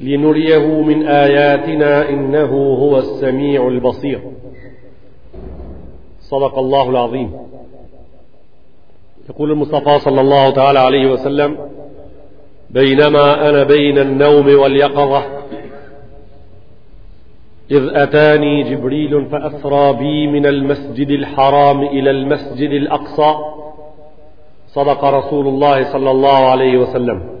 لنريه من آياتنا إنه هو السميع البصير صدق الله العظيم يقول المصطفى صلى الله تعالى عليه وسلم بينما أنا بين النوم واليقظة إذ أتاني جبريل فأسرى بي من المسجد الحرام إلى المسجد الأقصى صدق رسول الله صلى الله عليه وسلم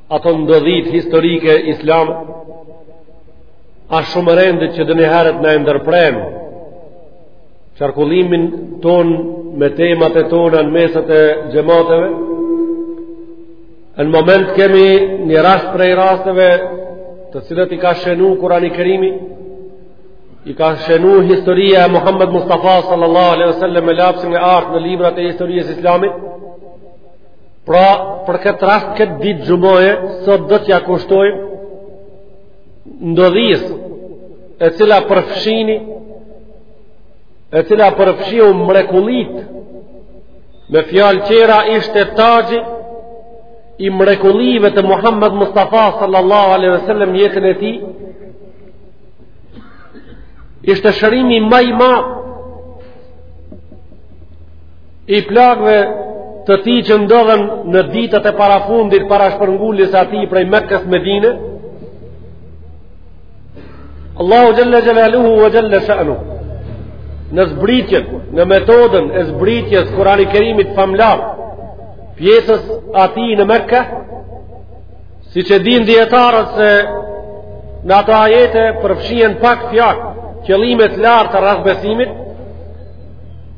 Ato ndodhit historike islame â shumë e rëndit që ndonjëherë na e ndërpren qarkullimin tonë me temat e tona në mesët e xhemateve në moment kemi një rast prej rasteve të cilat i ka shenu kurani kerimi i ka shenu historia e Muhammed Mustafa sallallahu alaihi wasallam me lapsin e artë në librat e historisë s'islamit Pra, për këtë rast, këtë ditë xhumaje, sot do t'ja kushtojmë ndodhisë, e cila përfshini, e cila përfshiu mrekullitë, me fjalë tjera ishte taxhi i mrekullive të Muhammed Mustafa sallallahu alaihi ve sellem n'jetën e tij ishte shërimi ma i madh I plagëve të tij që ndodhën në ditët e parafundit para shpërnguljes së tij prej Mekës n'Medine, Allahu Xhelle Xhelaluhu ve Xhelle Shanuhu, në zbritjen, në metodën e zbritjes Kurani Kerimit famëlartë, pjesës së tij në Mekë, siç e dinë dijetarët se në ato ajete përfshien pa fjalë qëllimet e larta të besimit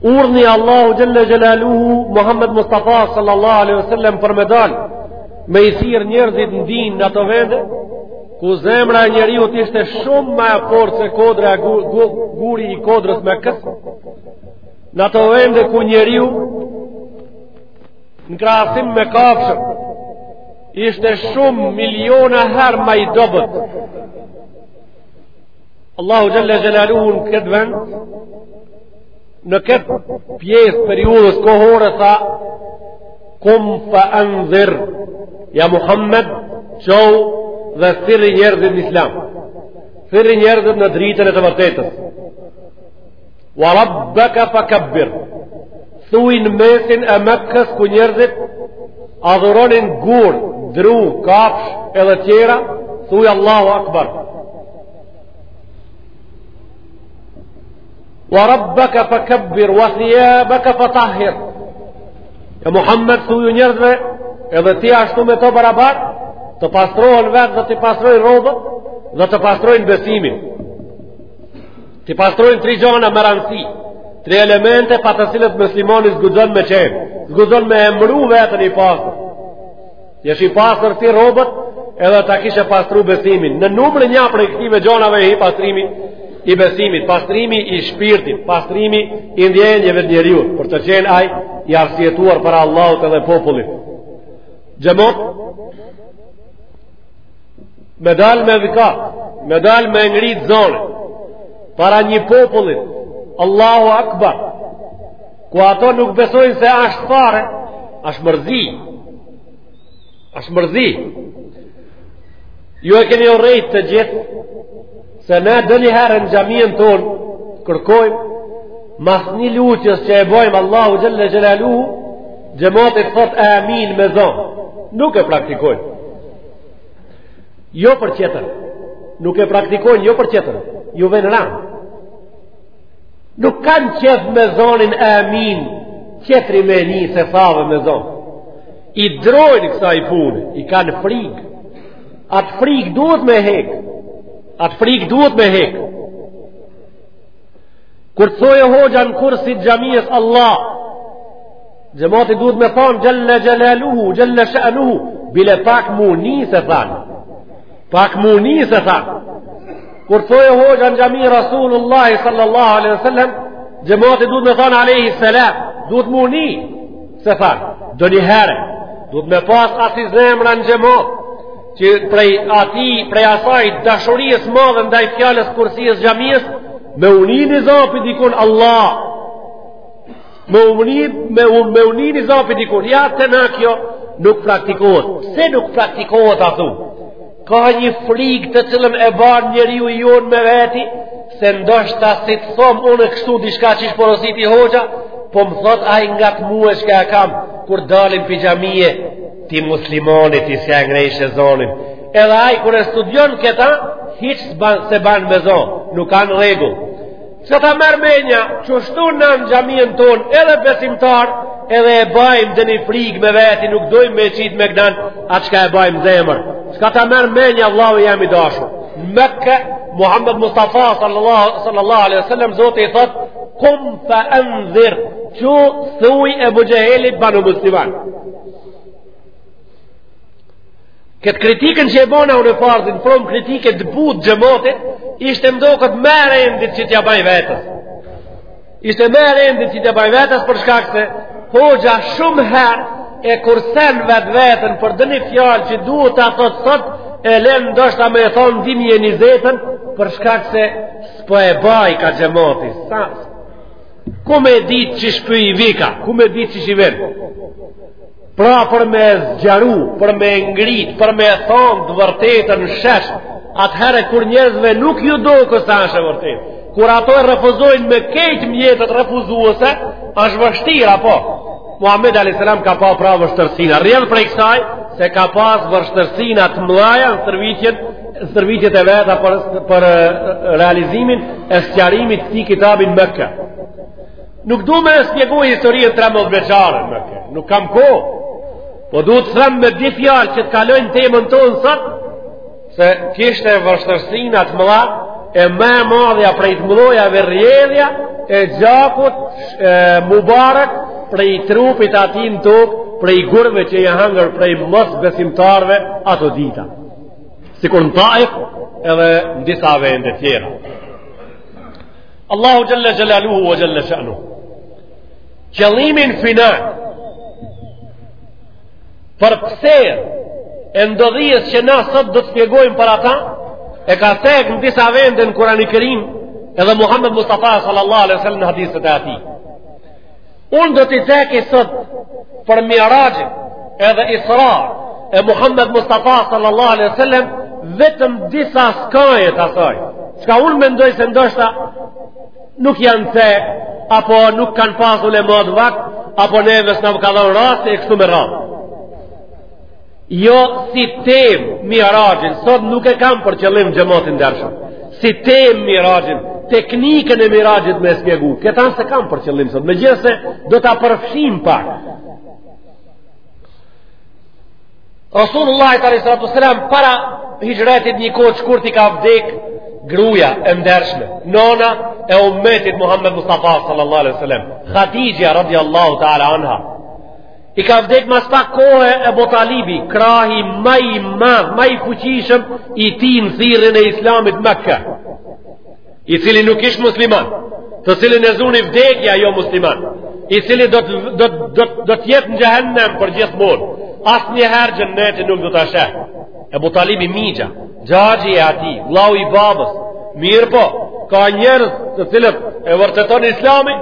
Urdhri i Allahu Xhelle Xhelaluhu Muhammed Mustafa sallallahu alaihi wasallam për me dal me i thirr njerëzit në din në ato vende ku zemra e njeriut ishte shumë ma e fortë se kodra gu, gu, guri i kodrës Mekës në ato vende ku njeriu në krahasim me kafshën ishte shumë miliona herë ma i dobët Allahu Xhelle Xhelaluhu në këtë vend, në këtë pjesë t'periudhës kohore, tha, kum fa endhir, ja Muhammed, çohu dhe thirri njerëzit në islam, thirri njerëzit në dritën e të vërtetës. Wa rabbaka fakabbir. Thuj në mesin e Mekës ku njerëzit adhuronin gur, dru, kafshë edhe tjera, thuj Allahu Akbar. Wa rabbaka fakabbir wa thiyabaka fatahhir. Ja Muhammed thuju njerëzve edhe ti ashtu me to barabar, të pastrohen vetë dhe t'i pastrojnë rrobët dhe të pastrojnë besimin. T'i pastrojnë tri gjona me rëndësi, tri elemente pa të cilat muslimani s'guxon me qenë, s'guxon me emru veten i pastër. Jesh i pastër si rrobet, edhe ta kishe pastru besimin. Në numër një prej këtive gjonave i pastrimi i besimit, pastrimi i shpirtit, pastrimi i ndjenjeve të njeriut, për të qenë ai i arsyetuar para Allahut edhe popullit. Xhemat, me dal me vikat me dal me ngrit zonë para një popullit Allahu Akbar ku ato nuk besojnë se ashtë fare ashtë mërzi ashtë mërzi ju e keni vrejt të gjithë se ne donjëherë në xhamien tonë kërkojmë mas një lutjes që e bojmë Allahu xhele xhelaluhu Xhemati të thotë amin me zon, nuk e praktikojnë. Jo për qetër, nuk e praktikojnë jo për qetër, ju vjen ranë. Nuk kanë qejf me zonin e amin, qetri me ni se thave me zon. I drojnë kësaj pune, i kanë frikë. Atë frikë duhet me hekë. Atë frikë duhet me hekë. Kur të thojë hoxha në kursi t'xhamies Allah, xhemati duhet me thonë xhele xhelaluhu, xhele shanuhu, bile pak m'u ni se thanë. Pak m'u ni se thanë. Kur të thojë hoxha në xhami Rasulullah sallallahu alaihi sallam, xhemati duhet me thonë alaihi sallam, duhet m'u ni se thanë. Donjëherë duhet me pas asi zemra në xhemat, që prej ati, prej asaj dashuries madhe ndaj fjalës kursies xhamies, me u ni ni za pi dikun Allah, me u ni, me, un, me u ni ni za pi dikun, ja te na kjo nuk praktikohet. Pse nuk praktikohet, a thu? Ka një frikë të cilën e barë njeriu jonë me veti, se ndoshta si të thomë unë kështu diçka që ish porosit hoxha, po më thot ai ngat mue shka e kam, kur dalim pi xhamie, Ti muslimoni, ti si e ngreshe zonin, edhe ai kur e studion këta, hiç s'e ban me zon, nuk kanë rregull. Çka ta merr menja, qashtu na n'xhamien ton, edhe besimtar, edhe e bajmë dhe një frikë me veti, nuk dojmë me qitë mejdan, atë shka e bajmë n'zemër. Çka ta merr menja, vllau jem i dashur. Në Meke, Muhammed Mustafa, sallallahu, sallallahu alaihi sallam, Zoti i thotë, kum fa endhir, çu thuj Ebu Xhehlit banu musliman. Këtë kritikën që e bona unë e fardin, pra kritikë të butë xhematit, ishte, m'duket, me rendit që t'ia baj vetes. Ishte me rendit që t'ia baj vetes për shkak se hoxha shumë herë e kursen vetveten për ndonjë fjallë që duhet ta thotë sot e lenë ndoshta me e thonë dy mijë e njëzetën për shkak se s'po e bajka xhemati sa Ku me ditë çka po i vika, ku me ditë çka i vjen? Pra për me sqaru, për me ngrit, për me thonë të vërtetën në shesh, atëherë kur njerëzve nuk ju doket se është e vërtetë. Kur ato e refuzojnë me krejt mjetet refuzuese, është vështirë, po. Muhammed A.S. ka pas pra vështërsina. Rrjedh prej kësaj, se ka pas vështërsina të mëdhaja në stërvitjen stërvitjet e veta për, për realizimin e sqarimit të tij, kitabin, n'Mekke. Nuk du me spjegu historien 13 vjeçare në Mekke, nuk kam kohë, po du të them me dy fjalë që të kalojmë n'temën tonë sot, se kishte vështërsina të mëdha, e më e madhja prej të mëdhajave rrjedhja e gjakut e, mubarek prej trupit të tij në tokë, prej gurve që i hangër prej mosbesimtarve ato dita. sikur në Taif edhe në disa vende tjera Allahu xhel-le xhelaluhu ue xhel-le shanuhu qëllimin final përse e ndodhisë që na sot do ta spjegojmë për ata e ka cek në disa vende në Kurani Kerim edhe Muhammed Mustafa sallallahu alaihi sallam në hadithet e tij Unë do t'i ceki sot për miraxhin edhe isra e Muhammed Mustafa sallallahu alaihi sallam vetëm disa skaje të saj. Çka unë mendoj se ndoshta nuk janë cek apo nuk kanë pas ulemat vakt apo neve s'na u ka dhon rasti e kështu me radhë. Jo si temë miraxhin, sot nuk e kam për qëllim xhemat i ndershëm. Si temë miraxhin, teknikën e miraxhit me spjegu, këta s'e kam për qëllim sot, megjithëse do ta përfshim pak. Rasulullah s.a.s. para hixhretit një kohë çkurt i ka vdek gruja e ndershme, nona e umetit Muhammed Mustafa s.a.s. Hatixhja radiallahu ta'ala anha, I ka vdek mas pak kohë Ebu Talibi, krahi ma i madh, ma i fuqishëm i tij në thirrjen e islamit n'Mekë. I cili nuk ish musliman, të cilin e zuni vdekja jo musliman, i cili do të, do të, do të, do të jetë në xhehennem përgjithmonë, asnjëherë xhennetin nuk do ta sheh. Ebu Talibi mixha, xhaxhi i atij, vllau i babës, mirëpo, ka njerëz të cilët e vërteton islami,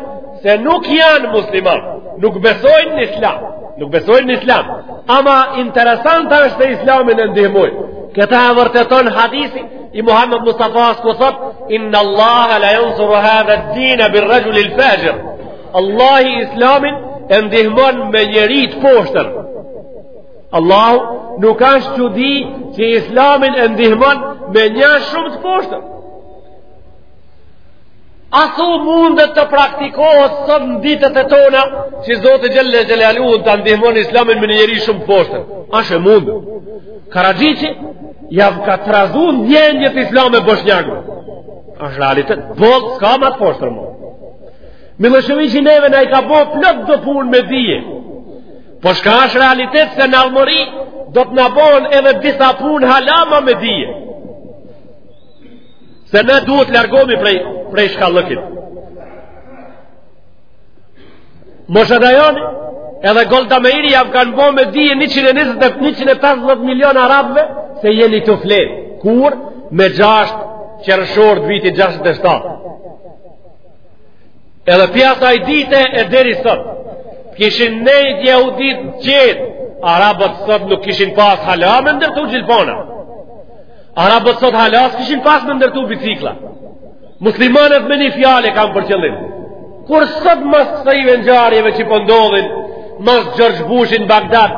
se nuk janë musliman, nuk besojnë në islam, nuk besojnë në islam, ama interesant është se islamin e ndihmojnë, këta e vërteton hadisi i Muhammed Mustafa a.s. ku thot inna Allah la jansuru hadhe dina bir raxhulil faxhir Allahi islamin e ndihmon me njeri t'poshtër Allahu nuk ashtë çudi që islamin e ndihmon me një shumë të poshtër. A thu mundet të praktikohet sot në ditët e tona që Zoti Xhel-le Xhelaluhu ta ndihmon islamin me njeri shumë të poshtër. Ashtë e mundet. Karaxhiqi jav ka trazu ndjenjat islame boshnjakëve. Ashtë realitet, boll s'ka ma të poshtër mo. Millosheviqi neve na i ka bo plot do punë me dije. Po shka është realitet se në almëri do të na bon edhe disa punë hala ma me dije. Se ne duhet largomi prej, prej shkallëkit. Moshe Dajani, edhe Golda Meiri jav kanë bo me dije 150 milion arabëve se jeni tu fletë. Kur? Me gjashtë qershor të vitit 67. Edhe prej asaj dite e deri sot, kishin nejt jahudit qetë, arabët sot nuk kishin pas hala me ndërtu gjilpona. Arabët sot hala s'kishin pas me ndërtu bicikla. Muslimanët me një fjalë kam për qëllim. Kur sot mas të sajve ngjarjeve që po ndodhin, po Mas Xhorxh Bushit n'Bagdad,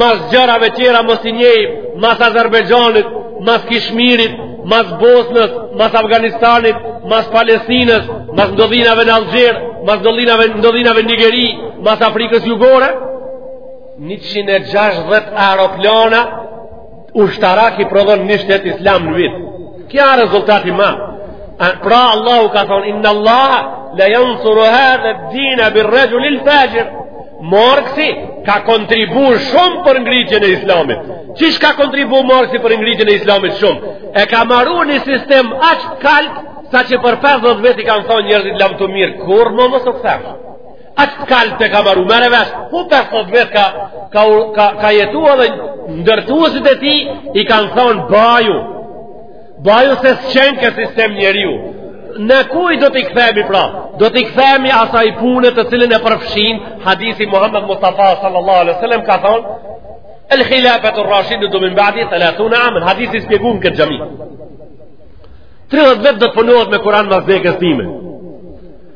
mas gjërave tjera mos i njejmë, mas Azerbajxhanit, mas Kishmirit, mas Bosnës, mas Afganistanit, mas Palestinës, mas ndodhinave në Algjer, mas ndodhinave, ndodhinave në Nigeri, mas Afrikës Jugore, 160 aeroplana, Ushtarak i prodhon një shtet islam në vit. Ky a rezultati ma. Pra Allahu ka thonë, inna Allah le jensuru hadhe dina bir rexhulil faxhir. Marksi ka kontribu shumë për ngritjen e islamit. Qysh ka kontribu Marksi për ngritjen e islamit shumë? E ka maru një sistem aq të kalbt sa që për 50 vjet i kanë thonë njerëzit lamtumirë. Kurrë mo mos u kthefsh. Aq të kalbt e ka maru, merre vesh, po 50 vjet ka, ka, ka, ka jetu edhe ndërtuesit e tij, i kanë thonë baju, baju se s'qenke sistem njeriu. Ne kuj do t'i kthemi pra? Do t'i kthemi asaj pune të cilën e përfshin, hadisi Muhammed Mustafa sallallahu alejhi ve sallam ka thonë, el hilafetu rashidetu min badi, thelathune amen, hadisi shpjegon këtë gjami. 30 vjet do të punohet me Kuran mas vdekës time.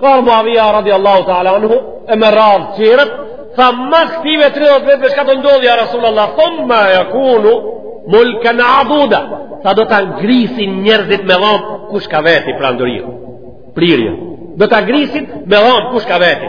Ka Muavija radi Allahu ta'ala anhu e me radhë tjerët, tha mas këtyve 30 vjetve çka të ndodh ja Rasul Allah, thumma jekunu mulken aduda, tha do ta ngrisin njerëzit me dhamb kush ka veti perandoria, prirja, do ta ngrisin me dhamb kush ka veti.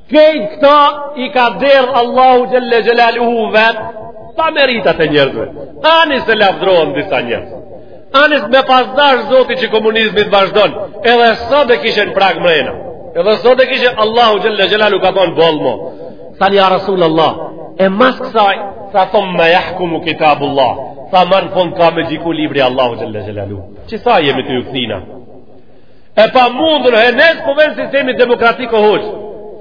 Krejt këta i ka derdh Allahu Xhele Xhelaluhu vet Pa meritat e njerëzve Ani se lavdrohen disa njerëz Ani se me pas dash zoti që komunizmi t' vazhdon Edhe sot e kishim prap mrena Edhe sot e kishim Allahu Xhele Xhelaluhu ka thonë boll mo Thanë ja Rasul Allah E mas kësaj Tha thumma jahkumu kitabu Allah Tha ma në fund ka me gjyku libri Allahut Xhele Xhelaluhu Qisaj jemi tu iu kthy na E pamundur e ne s'po vend sistemi demokratik o hoxhë.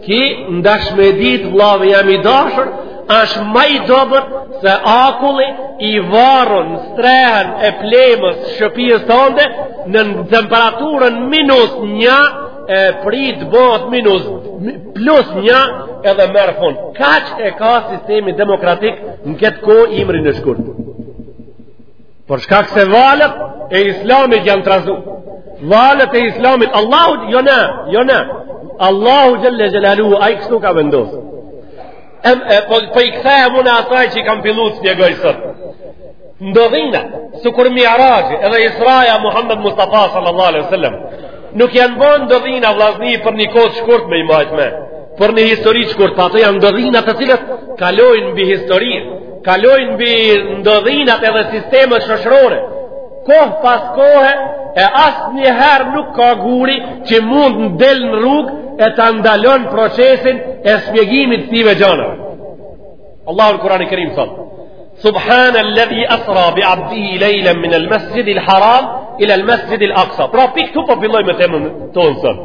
Ky n'dash me dit vllavi jem i dashur, është ma i dobët se akulli i varun n'strehën e plemës shtëpisë tënde në temperaturën minus një e prit bëhet minus plus një edhe merr fund. Kaq e ka sistemi demokratik në këtë kohë ymrin e shkurt. Për shkak se valët e islamit janë trazu. Valët e islamit, Allahu, jo ne, jo ne. Allahu xhele xhelaluhu, ai kështu ka vendos. E, e, po, po i kthehem unë asaj që i kam fillu të shpjegoj sot. Ndodhina, sikur miraxhi, edhe Israja Muhammed Mustafa sallallahu alaihi sallam, nuk janë bon ndodhina vllazni për një kohë t'shkurt me i majt me. Për një histori shkurt po ato janë ndodhinat të cilat kalojnë mbi historinë, kalojnë mbi ndodhinat edhe sistemet shoqërore, kohë pas kohe e asnjëherë nuk ka guri që mund t'del në rrugë e ta ndalon procesin e shpjegimit të ktyve gjanave. Allahu në Kurani Kerim thotë, Subhane alledhi asra bi abdihi lejlen min el mesjid il haram ila el mesjid il aksa. Pra pikë këtu po filloj me temën tonë sëmë.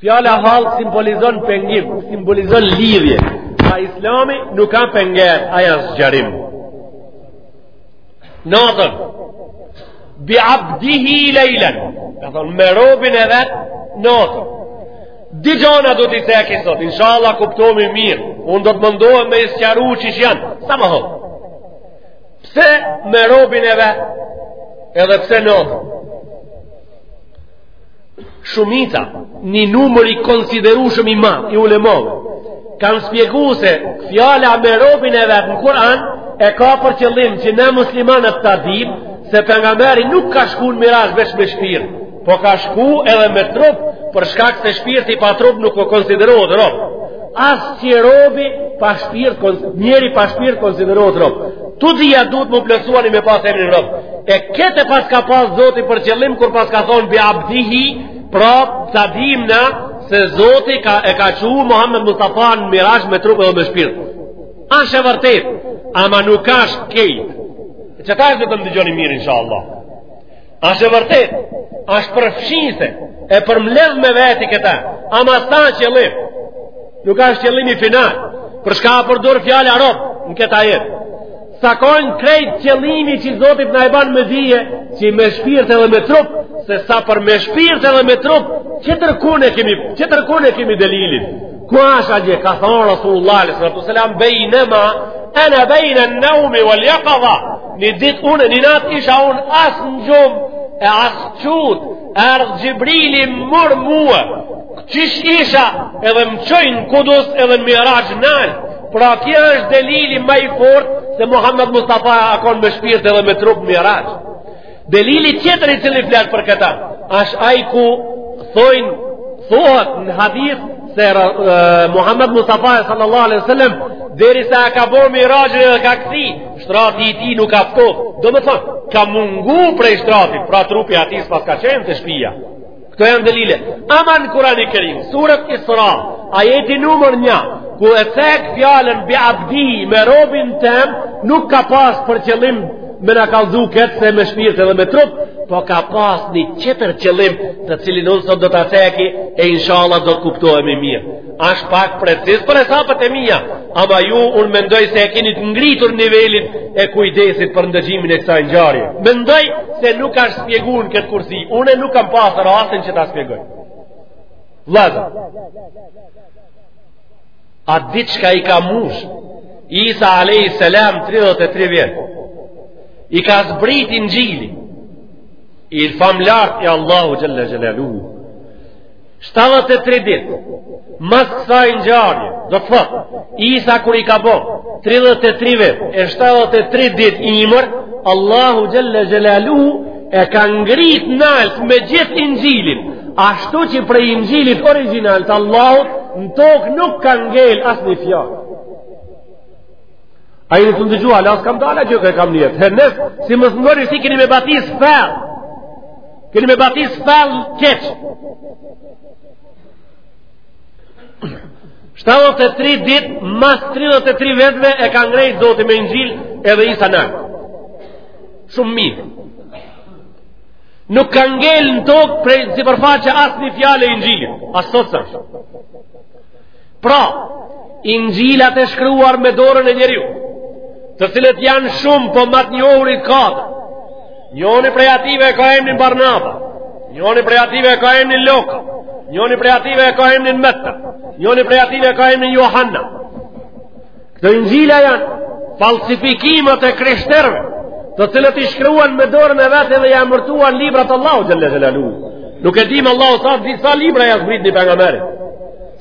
Fjala hall simbolizon pengim, simbolizon lidhje. Pra Islami nuk ka pengesë, ai është zgjerim. Natën bi abdihi lejlen, ka thonë me robin e vet natën. Dy gjona do t'i ceki sot, inshallah kuptomi mirë, unë do të mundohem me i sqaru që që janë, sa më thotë. Pse me robin e vet, edhe pse natën. shumica një numër i konsiderueshëm i madh i ulemave kanë shpjegu se fjala me robin e vet në Kur'an e ka për qëllim që ne muslimanët ta dimë se pejgamberi nuk ka shku në miraxh veç me shpirt po ka shku edhe me trup për shkak se shpirti pa trup nuk ko konsiderohet rob as që robi pa shpirt njeri pa shpirt konsiderohet rob Të dyja duhet m'u plotsu ani me pas emrin rob. E kete pas ka pas zoti për qëllim, kur pas ka thonë bi abdihi, pra ta dimë na se zoti ka, e ka çu Muhammed Mustafa në miraxh me trup edhe me shpirt. Ashtë e vërtet, ama nuk ashtë krejt. Qetash do të më dëgjoni mirë, insha Allah. Ashtë e vërtet, ashtë përfshirëse, e përmledh me veti këta, ama si qëllim, nuk ashtë qëllimi final, për shka a përdor fjala rob në këta ajet. S'a kon krejt qëllimi që Zoti t'na e bajë me dije, që me shpirt edhe me trup, se sa për me shpirt edhe me trup, tjetërkun e kemi, tjetërkun e kemi delilin. Ku asht? Atje ka thonë Rasulullah, salatu ve selam, bejnema ana bejnen neumi vel jakadha, një dit unë, një natë isha unë, as në gjumë, e as çutë, erdh Xhibrili më mur mua, qysh isha, edhe më çoi n'Kudus, edhe në miraxh nalt, pra kjo është delili ma i fortë, se Muhammed Mustafa a kon me shpirt edhe me trup miraxh. Delili tjetër i cili flet për këtë, asht ai ku thojnë thuhet në hadith se Muhammed Mustafa sallallahu alaihi wasallam derisa e ka bërë miraxhin edhe ka kthy, shtrati i tij nuk ka ftoh, domethonë, ka mungu prej shtratit, pra trupi i atij s'pas ka qenë te shpia, Këto janë delile. Ama Kurani Kerim, suret Isra, ajeti numër një, ku e thek fjallën bi abdi me robin tem, nuk ka pas për qëllim me na kallzu këtë se me shpirt edhe me trup, po ka pas një tjetër qëllim të cilin unë sot do ta theki e inshallah do të kuptohemi mirë. Ashtë pak precis për hesapet e mia, ama ju unë mendoj se e keni të ngritur nivelin e kujdesit për ndëgjimin e kësaj ngjarje. Mendoj se nuk ashtë spjegu në këtë kursi, unë nuk kam pasë rastin që ta spjegoj. Vllazën, at ditë shka i ka mush Isa a.s. 33 vjet, i ka zbrit Inxhili i famëlartë i Allahut xhelle xhelaluhu 73 dit mas kësaj ngjarje, do të thot Isa kur i ka bo 33 vjet e 73 dit e merr Allahu xhelle xhelaluhu, e ka ngrit nalt me gjithë Inxhilin, ashtu që prej Inxhilit origjinal të Allahut në tokë nuk ka ngel asnjë fjalë. A jeni tu ndëgju? Ala s'kam dal atje ku e kam nijet. He nëse s'më ngoni si keni me batis fell Keni me batis fell keq. 73 dit mas 33 vjetëve e ka ngrejt Zoti me Inxhil edhe Isanë shumë mirë nuk ka ngel në tokë prej sipërfaqes asnjë fjalë e Inxhilit as sot s'asht Pra, inxhilat e shkruar me dorën e njeriut, të cilët janë shumë po ma t'njohurit katër, njoni prej atyve e ka emnin Barnaba, njoni prej atyve e ka emnin Luka, njoni prej atyve e ka emnin Metta, njoni prej atyve e ka emnin Johanna. Këto inxhila janë falsifikimet e krishterëve, të cilët i shkruan me dorën e vet dhe janë emërtuar libra t'Allahut Xhelle Xhelaluhu. Nuk e dimë Allahu se disa libra ia zbrit ni pejgamberit.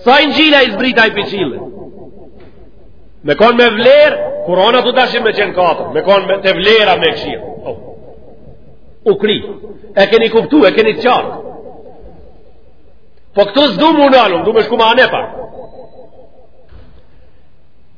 Sa inxhila i zbrita i pëqilë? Me konë me vlerë, Kuranat u dashin me qenë katër, me konë me të vlera me këshirë. Oh. U kry, e keni kuptu, e keni qartë. Po këtu s'du m'u nalë, du me shku ma anej pak.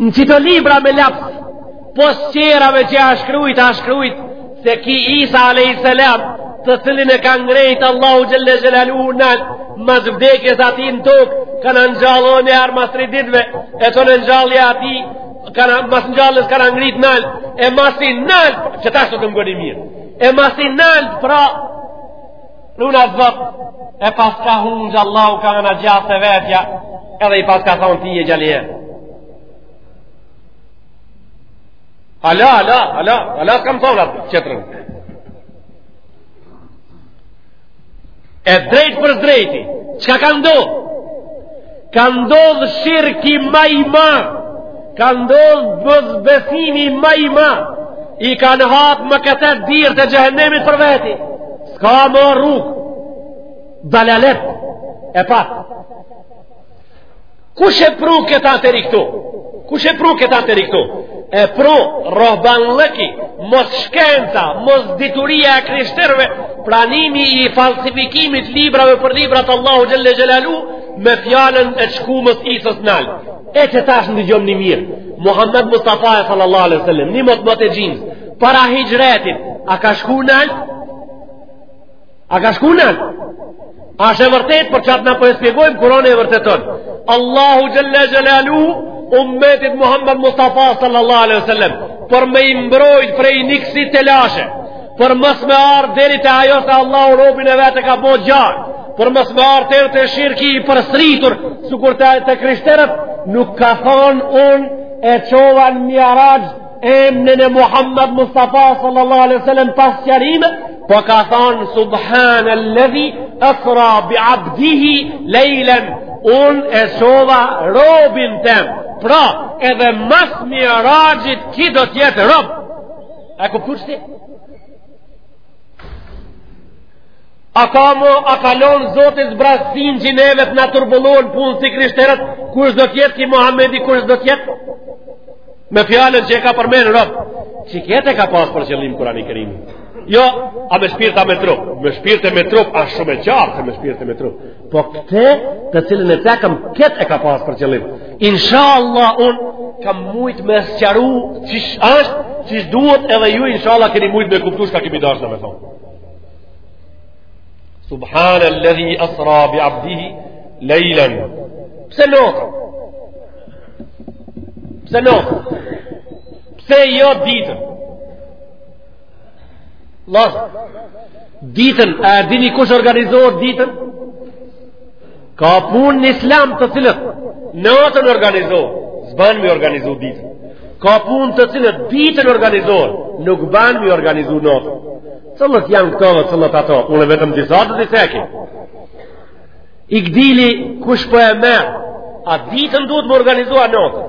Në qito libra me laps, pos tjerave që a shkrujt, a shkrujt, se ky Isa a.s. të cilin e ka ngrejt Allahu Xhelle Xhelaluhu nalt, mas vdekjes atij në tokë, kanë ngjall njëherë mas tri ditve, e tanë ngjallje e atij, kanë mas ngjalljes kanë ngrit nalt, e masi nalt, që tash do të ngoni mirë, e masi nalt, pra, Luna zot e paska hungjë Allahu kah ngjat vetja edhe i paska thonë ti je gjali em Ala, ala, ala, ala s'kam thonë atë tjetrën E drejt për drejti, çka ka ndodhë Ka ndodhë shirki ma i madh, ka ndodhë mosbesimi ma i madh, i kanë hapë me këta dyrt e xhehenemit për veti, s'ka ma rrugë, dalalet, e pa. Kush e pru këtë teori këtu? Kush e pru këtë teori këtu? E pru, rohbanllëki, mos shkenca, mos dituria e krishterëve, pranimi i falsifikimit t'librave për libra të Allahut Xhelle Xhelaluhu, me fjalën e shkumës Isës nalt e që tash dëgjomni mirë Muhammed Mustafa sallallahu alaihi sallam një mot mot e gjysë para hixhretit a ka shku nalt a ka shku nalt ashtë e vërtetë për qatë na po e shpjegojmë Kurani e vërteton Allahu xhelle xhelaluhu ummetit Muhammed Mustafa sallallahu alaihi sallam për me i mbrojt prej ni ksi telashe Për mos me ardh deri te ajo se Allahu robin e vet e ka bo gjalë. Për mos me ardh deri te shirki i përsëritur, sikur te të krishterët nuk ka thon un e çova n'miraxh emnin e Muhammed Mustafa sallallahu alaihi wasallam pa sqarime, po ka thon subhanalladhi asra bi abdihi laylan un e çova robin tem. Pra, edhe mas miraxhit ky do të jetë rob. E kuptut? A ka mo, a ka lon Zoti zbrazti që neve t'na turbullon punë si krishterët, kush do t'jetë ky Muhamedi, kush do t'jetë? Me fjalën që e ka përmen rob, që ketë e ka pasë për qëllim Kurani Kerimi? Jo, a me shpirt a me trup, me shpirt e me trup, asht shumë e qartë me shpirt e me trup, Po këte të cilën e cekëm, ketë e ka pas për qëllim. Insha Allah unë kam mujt me e sqaru siç është, siç duhet edhe ju insha Allah keni mujt me kuptu shka kemi dashtë ne me thonë. Subhanel-ledhi esra bi abdihi lejlen. Pse notën? Pse notën? Pse jo ditën? Allah, ditën, a e dini kush organizohet ditën? Ka punë në islam të cilat natën organizohen, s'ban me i organizu ditën. Ka punë të cilat ditën organizohen, nuk ban me i organizu natën. Cilat janë këto dhe cilat ato, unë vetëm disa do t'i ceki. I këdili kush po e merr, a ditën duhet me u organizu a natën.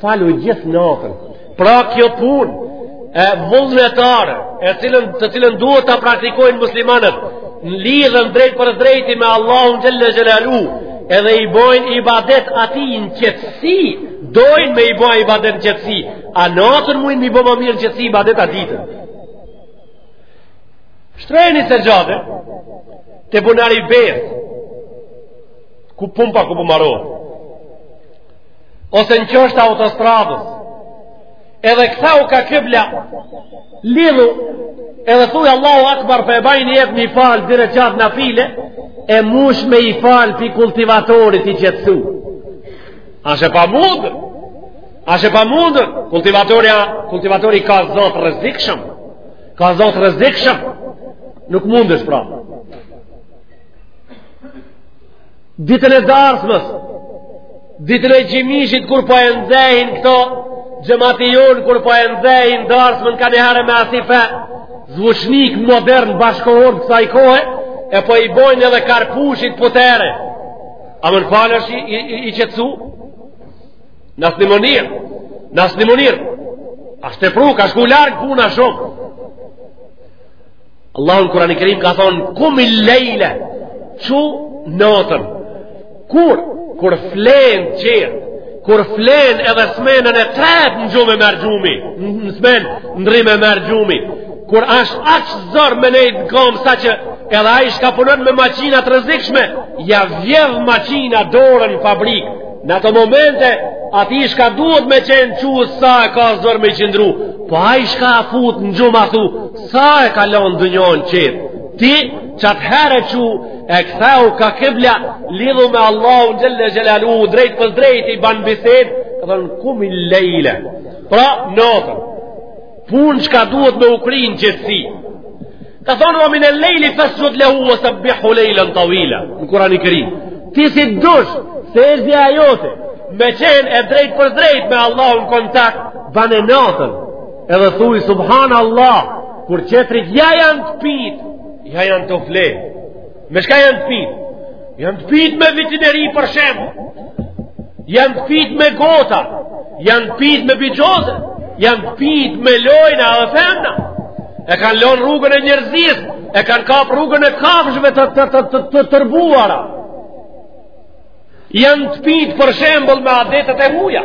Falu gjithë natën. Pra kjo punë vullnetare, e cilën të cilën duhet ta praktikojnë muslimanët, lidhen drejtpërdrejti me Allahun xhel-le xhelaluhu, edhe i bojnë ibadet atij në qetësi, dojnë me i bojnë ibadet në qetësi, a natën mujnë mi bo më mirë në qetësi ibadet a ditën. Shtrojeni sexhaden te bunari besë, ku pumpa ku pumarohet, ose në qosh t'autostradës, edhe kthehu ka kibla lidhu edhe thuj Allahu Akbar po e baj nijet me i falë dy rekate nafile, a mush me i falë pi kultivatorit i qetësu, asht e pamundur asht e pamundur kultivatori ka zo të rrezikshëm ka zo të rrezikshëm nuk mundesh pra Ditën e darsmës, ditën e gjimishit kur po e nxehin këto xhemati jonë kur po e nxehin darsmën kanjëherë me asi far zvuçnik modern bashkohor të kësaj kohe e po i bojnë edhe karpushit potere a mun t'falesh ti i, i, i, i qetësu n'asnjë mënyrë n'asnjë mënyrë asht tepru ka shku larg puna shumë Allahu në Kurani Kerim ka thonë kumi lejle çu natën kur kur flen qetri kur flen edhe smenën e tretë në gjumë e merr gjumi në smen ndërrim e merr gjumi kur asht aq zor me nejt në kamë sa që edhe ai shka punon me maqina të rrezikshme ja vjedh maqina dorën në fabrikë në ato momente atij shka duhet me qenë çut sa e ka zor me qëndru po ai shka fut në gjumë a thu Sa e kalon dynjanë në qejf? Ti qat herë çu e ktheu ka kibla, lidhu me Allahun xhel-le xhelaluhu, drejt për drejt i ban bisedë, ka thonë kumi lejle. Pra, natën, punë çka duhet me u kry në qetësi. Ka thonë, ue minel lejli, fesxhud lehu, ue sebbihhu lejlen tavila, në Kurani Kerim. Ti si t'dush, sexhdja jote, me qenë e drejt për drejt me Allahun në kontakt, bane natën, Edhe thuj, subhanallah, kur qetrit ja janë të pit, ja janë tu fle. Me shka janë të pit? Janë të pit me vitineri për shembull. Janë të pit me gota. Janë të pit me bixhoze. Janë të pit me lojna dhe femna. E kanë lonë rrugën e njerëzisë. E kanë kap rrugën e kafshëve të, të, të, të, të tërbuara. Janë të pit për shembull me adetet e huja.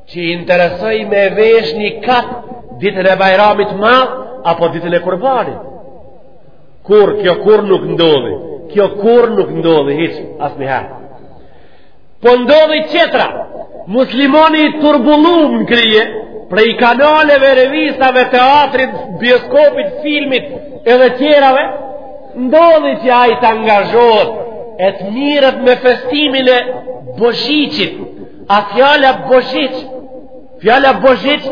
që i interesoi me vesh një kat ditën e bajramit madh apo ditën e kurbanit kur kjo kurrë nuk ndodhi kjo kurrë nuk ndodhi hiç asnjëherë po ndodhi qetra muslimani i turbullum në krye prej kanaleve, revistave, teatrit, bioskopit, filmit edhe tjerave ndodhi që ai të angazhohet e të mirret me festimin e bozhiqit A fjala bozhiq, fjala bozhiq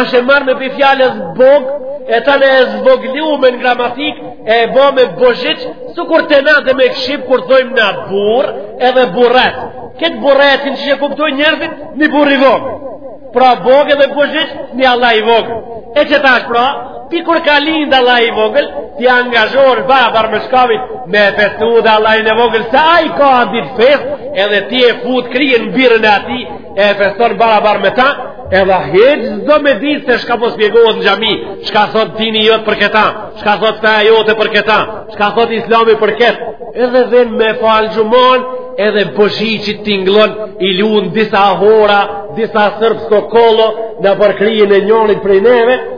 është e marrë prej fjalës bog, e tana e zvoglume në gramatikë, e e bome bozhiq, sikur te na demek shqip, kur thojmë na burrë, edhe burrec. Këtë burrecin që e kuptojnë njerëzit, një burrë i vogël. Pra bog edhe bozhiq, një Allah i vogël. E qe tash pra, Ti kur ka lind Allah i vogël, ti angazhohesh barabar me shkavin me festu edhe Allahin e vogël, se ai ka adet festë, edhe ti e fut kryen në birën e atij, e feston barabar me ta, edhe hiç s'do me ditë se shka po spjegohet në xhami, shka thotë dini jot për këta, shka thotë feja jote për këta, shka thotë islami për këtë, edhe vjen me falë xhumanë, edhe bozhiqi tingllon, i lun disa hora, disa serpsko kollo, nëpër kryen e njonit prej neve,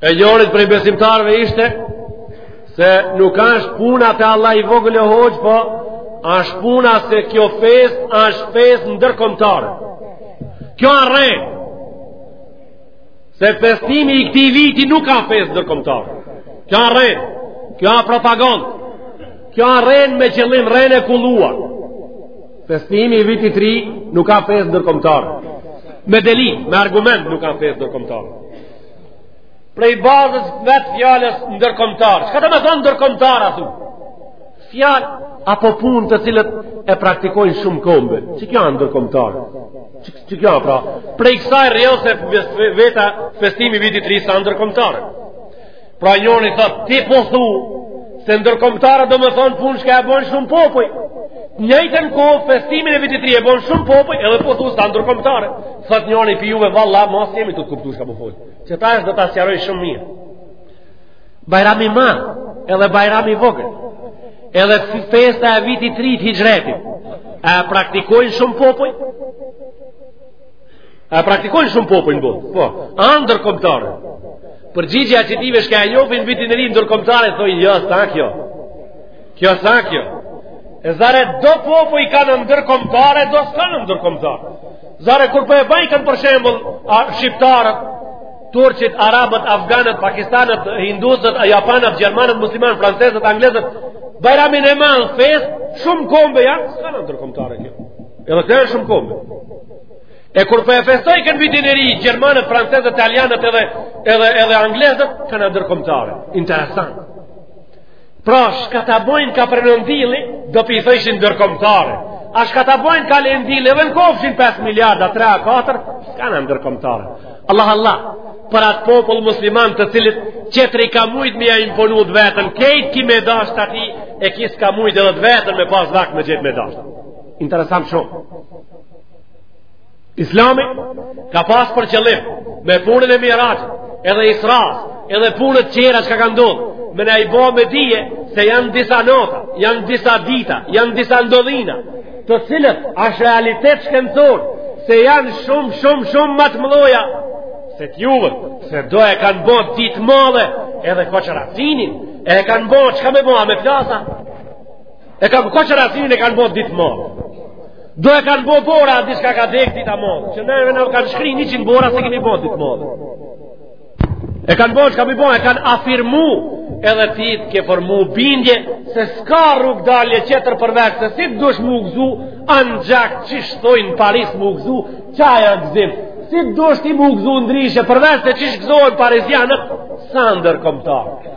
E njonit prej besimtarëve ishte se nuk është puna te Allahi vogël e hoq, po është puna se kjo fest është fest ndërkombtare. Kjo a rren, se festimi i këtij viti nuk a fest ndërkombtare. Kjo a rren, kjo a propagandë, kjo a rren me qëllim, rren e kulluar. Festimi i vitit t'ri nuk a fest ndërkombtare. Me delil, me argument nuk a fest ndërkombtare. prej bazës vet fjalës ndërkombëtar. Çka do me thon ndërkombëtar aty? Fjalë apo punë të cilat e praktikojnë shumë kombe. Qikjo a ndërkombëtar. Qi qikjo pra. Prej kësaj rrjedh se vet festimi i vitit të ri s'a ndërkombëtare. Pra njoni thot ti po thu se ndërkombëtare do me thon punë që e bojn shumë popuj. Njëjtën kohë festimin e vitit të ri e bojn shumë popuj edhe po thu s'a ndërkombëtare. Thot njoni prej juve valla, ma s'jemi tu t'kuptu shka po fol. Qetash do ta sqaroj shumë mirë. Bajrami madh, edhe bajrami vogël, edhe festa e vitit t'ri të hixhretit, a e praktikojnë shumë popuj? A e praktikojnë shumë popuj në botë? Po, a ndërkombtare. Përgjigja e atyve shka e njofin vitin e ri ndërkombtare, thojn, jo, s'a kjo. Kjo s'a kjo? E zare do popuj koka ndërkombëtare, do s'koka ndërkombëtare. Zare kur po e bajken për shembull shqiptarët, turqit, arabët, afganët, pakistanët, hindusët, japanët, gjermanët, muslimanët, francezët, anglezët, bajramin e madh fest, shumë kombe janë, s'koka ndërkombëtare kjo. Edhe këto janë shumë kombe. E kur po e festojken vitin e ri, gjermanët, francezët, italianët edhe edhe edhe anglezët koka ndërkombëtare. Interesant. Pra, shka ta bojnë ka perëndimi, do po i thojshin ndërkombtare. A shka ta bojnë ka lendimi, edhe në kofshin 5 miliarda, 3 a 4, s'koka ndërkombtare. Allah, Allah, për atë popull musliman të cilit, tjetri ka mujt me ja imponu të vetën, krejt ky me dasht atij, e ky s'ka mujt edhe të vetën me pas vakt me gjet me dasht. Interesant shumë. Islami ka pas për qëllim me punën e miraxhit, edhe isras, edhe punët tjera çka kanë ndodh, me na i ba me dije se janë disa nata, janë disa dita, janë disa ndodhina, të cilat ashtë realitet shkencor, se janë shumë, shumë, shumë ma të mëdhaja, se t'juvet, se do e kanë ba ditë madhe, edhe koçracinin e kanë ba, çka me ba, a me plasa, E kanë Koço Racinin e kanë bo ditë madhe. Do e kanë bo bora atë diçka ka dekë ditë madhe. Që në e në kanë shkri njiqin bora se kemi bo ditë madhe. E kanë bo çka me bo, e kanë afirmu edhe ti të ke formu bindje se s'ka rrugëdalje qetër përveç se si të dush m'u gzu anxhak qysh thojnë Paris m'u gzu çka janë gzim si të dush ti m'u gzu ndryshe përveç se qysh gzohen parisianët sa ndërkomtarë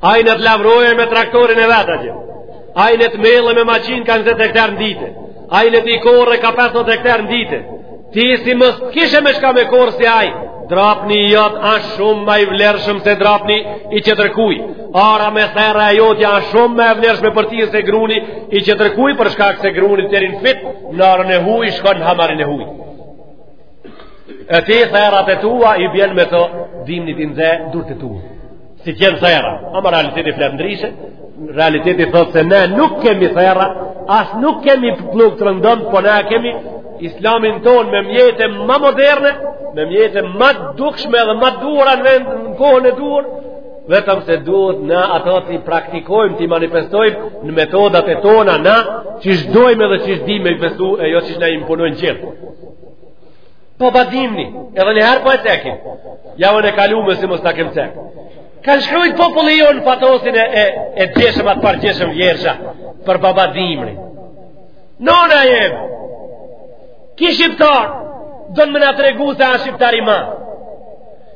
Ai ne të lavrojë me traktorin e vet atje. Ai ne të mellë me maqinë ka 20 hektar në ditë. Ai ne t'i korrë ka 50 hektar në ditë. Ti si mos të kishe me çka me korrë si ai. Drapni i jot është shumë më i vlershëm se drapni i qetërkuj. Ara me therra e jotja ashtë shumë më e vlershme për ti se gruni i qetërkuj për shkak se gruni të rin fit në arën e huj shkon në hamarin e huj. E ti therat e tua i bjen me të dimnit i nxeh durt e tua. Si qenë therra, ama realiteti flet ndryshe, realiteti thot se ne nuk kemi therra, as nuk kemi plug të rëndomt, po ne kemi islamin tonë me mjete më moderne, me mjete ma dukshme dhe ma duhura në vend në kohën e duhur, vetëm se duhet na ato t'i praktikojmë, t'i manifestojmë në metodat e tona, na qysh dojmë edhe qysh dimë me besu e jo qysh na imponojnë qerë. Babadimni, edhe një herë po e cekim. Javën e kalume si mos ta kem cek. Kan shkrujt populli jonë Fatosin e, e, e gjeshëm atë pargjeshëm vjersha për Babadimni. Nona jem, ki shqiptar, don me na tregu se a shqiptari ma.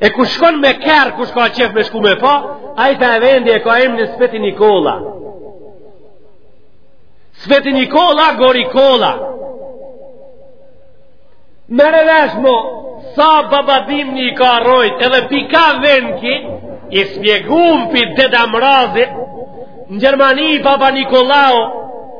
E kur shkon me kerr, kush ka qef me shku me pa, ai te vendi e ka emnin Sveti Nikola. Sveti Nikola, Gori Kola. Merre vesh mo, sa Babadimni i ka rojt, edhe pi ka vjen ki, i spjegum pi Deda Mrazit, në Gjermani, baba Nikolau,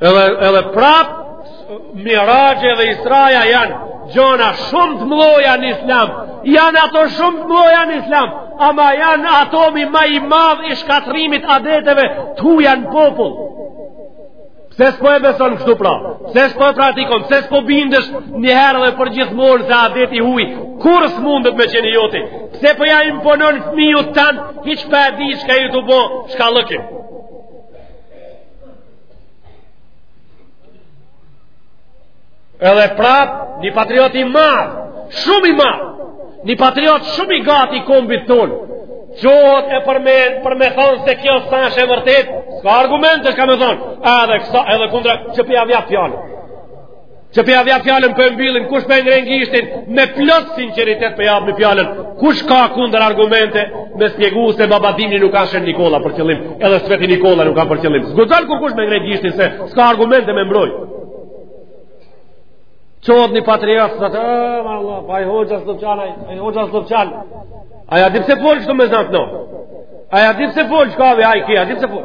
Edhe, edhe prap, miraxhi dhe israja janë gjona shumë të mloja në islam. Janë ato shumë të mloja në islam. Ama janë atomi ma i madh i shkatrrimit adeteve të huja në popull. Pse s'po e beson kështu pra? Pse s'po e praktikon? Pse s'po bindesh një herë dhe përgjithmonë se adeti i huj kurrë s'mundet me qeni joti? Pse po ja imponon fëmijut tan, hiç pa e di çka je tu bo, shka lëkim? Edhe prap, një patriot i madh, shumë i madh. Një patriot shumë i gatë i kombit tonë. Çohet e për me, për me thonë se kjo sa është e vërtet, s'ka argumente çka me thonë, edhe, kësa, edhe kundra që pja vja fjalë. qe po jav jap fjalën për mbilin, kush me ngre gishtin, me plot sinceritet po jav japi fjalën, kush ka kundër argumente, me spjegu se babadimni nuk ka shën Nikola për qëllim, edhe sveti Nikola nuk ka për qëllim. S'guxon kurkush me ngre gishtin, se s'ka argumente me mbrojt. Çohet një patriot sot, ma Allah, po ai hoxha sot çan, ai hoxha sot çan, ai a di pse fol që të me zanë të në, ai a di pse fol që ka dhe a i kje, a di pse fol.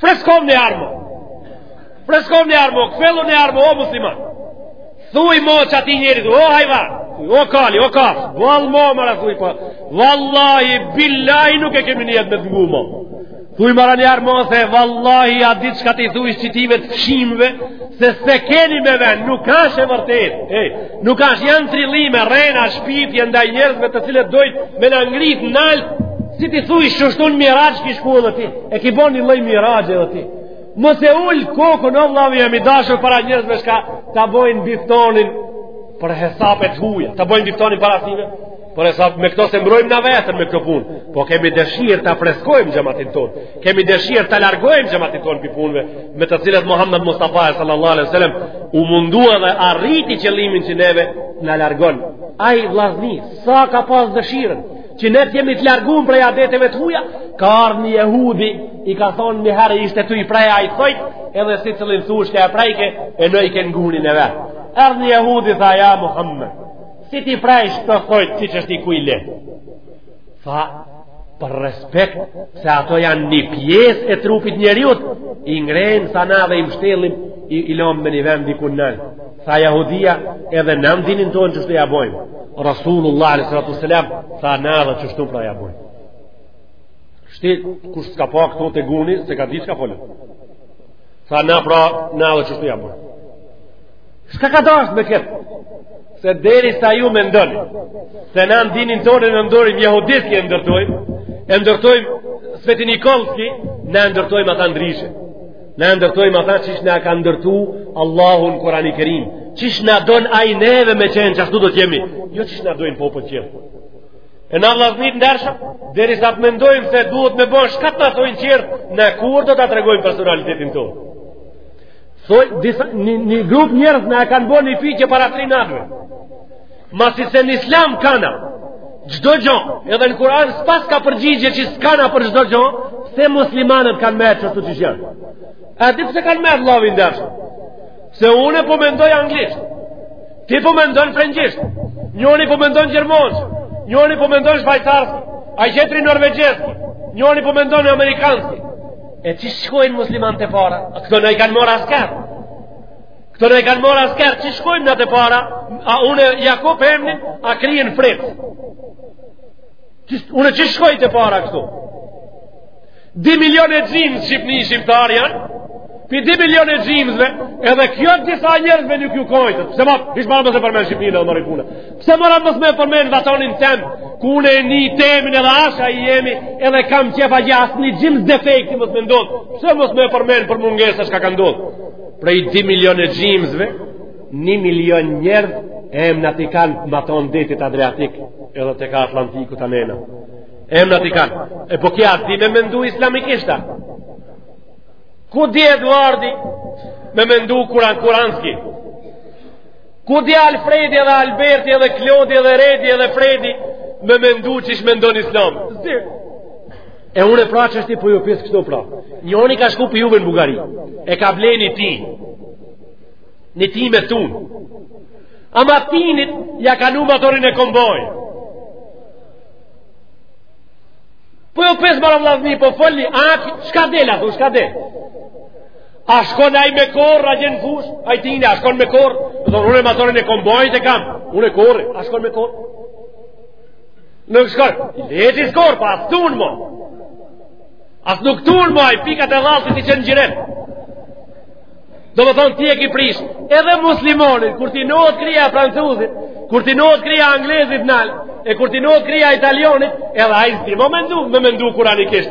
Freskohu njëherë. Freskohu njëherë, kthjellu njëherë, o musliman. Thuj mo qatij njerit, o hajvan, o kali, o kafsh, val mo more thuj pa. Po. Vallahi, billahi nuk e kemi nijet me të ngu mo. Thuj more njëherë, o se vallahi, a di çka t'i thuj shqitimet fshimve, se s'e keni me ven, nuk asht e vërtet. Ej, Nuk ashtë janë trillime, rrena, shpifje, ndaj njerëzve të cilët dojn me na ngrit nalt, si t'i thuj qështu në miraxh ki shku edhe ti, e ki bon një lloj miraxh edhe ti. Mos e ul kokën o vllavi jem i dashur para njerëzve çka ta bojnë biftonin për hesapet e huja, ta bojnë biftonin para sime, Por e sa me këto s'e mbrojmë na veten me këtë punë, po kemi dëshirë ta freskojmë xhamatin ton. Kemi dëshirë ta largojmë xhamatin ton pi punëve me të cilat Muhammed Mustafa sallallahu alaihi wasallam u mundua dhe arriti qëllimin që neve na largon. Ai vllazni, sa ka pas dëshirën që ne të jemi të larguar prej adeteve të huaja, ka ardhur një jehudi i ka thonë një herë ishte tu i pre ai thojt, edhe si të thush ka prejke e vnojke n'gunin e vet. Ardh një jehudi tha ja Muhammed Si t'i praj qito thojt siç është ku i le? Tha, për respekt se ato janë një pjesë e trupit njeriut, i ngrejmë tha na edhe i mshtjellim, i lomë me një vend dikun nalt. Tha jahudia edhe na n'dinin tonë qështu ja bojmë. Rasulullah a.s. tha na edhe qështu pra ja bojmë. Shti, kush s'ka pa këtu te guni, s'e ka dit çka po fol. Tha na pra, na edhe qështu ja bojmë. Çka ka dasht me këtë? Se derisa ju mendoni, se na n'dinin tonë në ndorim jahudiski e ndërtojmë, e ndërtojmë Sveti Nikolski, na e ndërtojmë atë ndryshe. Na e ndërtojmë atë qysh na ka ndërtu Allahu n' Kurani Kerim. Qysh na don ai neve me qenë qashtu do të jemi. Jo qysh na dojnë popujt tjerë. E na vllaznit t'ndershëm, derisa të mendojmë se duhet me bërë çka të na thojnë tjert, na kur do ta tregojmë personalitetin tonë. Thoj, disa, një, një grup njerëz na e kanë bo një pytje para tri netëve. Masi se në islam kana, çdo gjo, edhe në Kuran s'paska përgjigje që s'kana për çdo gjo, pse muslimanët kanë merë që së të qishjerë. A di pse kanë met vllavi i ndershëm? Se unë po mendoj anglisht, ti po mendon frengjisht, njoni po mendon gjermanisht, njoni po mendon shvajcarski, ai tjetri norvegjeski, njoni po mendon amerikanski, E i shkojmë musliman të para? A këto na i kanë marrë asker? Këto na i kanë marrë asker, i shkojmë na të para? A une Jakob e emnin, a kryen fred? Une që shkoj të para kështu? Di milion e gjimës në Shqipni shqiptar janë, pi di milion e gjimësve, edhe kjo të disa njerëzve nuk ju kojtët. Pse ma, vishë marë mos e përmen Shqipninë dhe marikune. Pse mora mos me përmenë vatanin tem, ku une e nij temin edhe asht i jemi, edhe kam qef që as një gjimës defekti mos me ndodhë. Pse mos me përmenë për mungesa çka ka ndodhë? Prej 2 milion e gjimësve, 1 milion njerëz e mentë i kanë matan detit Adriatik edhe te ka Atlantiku tena. E mentë i kanë. E po ky a di me mendu islamikisht. Ku di Eduardi me mendu kuran kuranski? Ku di Alfredi edhe Alberti edhe Klodi edhe Redi edhe Fredi me mendu qysh mendon islami. Zirë. E unë e pra çështje po ju pyes kështu pra. Njoni ka shku prej juve në Bugari. E ka ble ni tí. Ni tí me tunë. Ama tinit ja ka nu matorin e kombajnit. Po ju pyes more vllazni, po folni, a, çka del, çka del. A shkon ai me korr, a hin n'fush, ai tini, a shkon me korr, do të thojë matorin e kombajnit e kam. Unë korr, a shkon me korr? Nuk shkon. Leti skor po as tun mo. As nuk tun mo ai pikat e dhalltit i çon xhiren. Domethon ti e ke prish. Edhe muslimanit kur t'i nohet kryja francuzit, kur t'i nohet kryja anglezit nal, e kur t'i nohet kryja italianit, edhe ai s'di me mendu me mendu kuranikisht.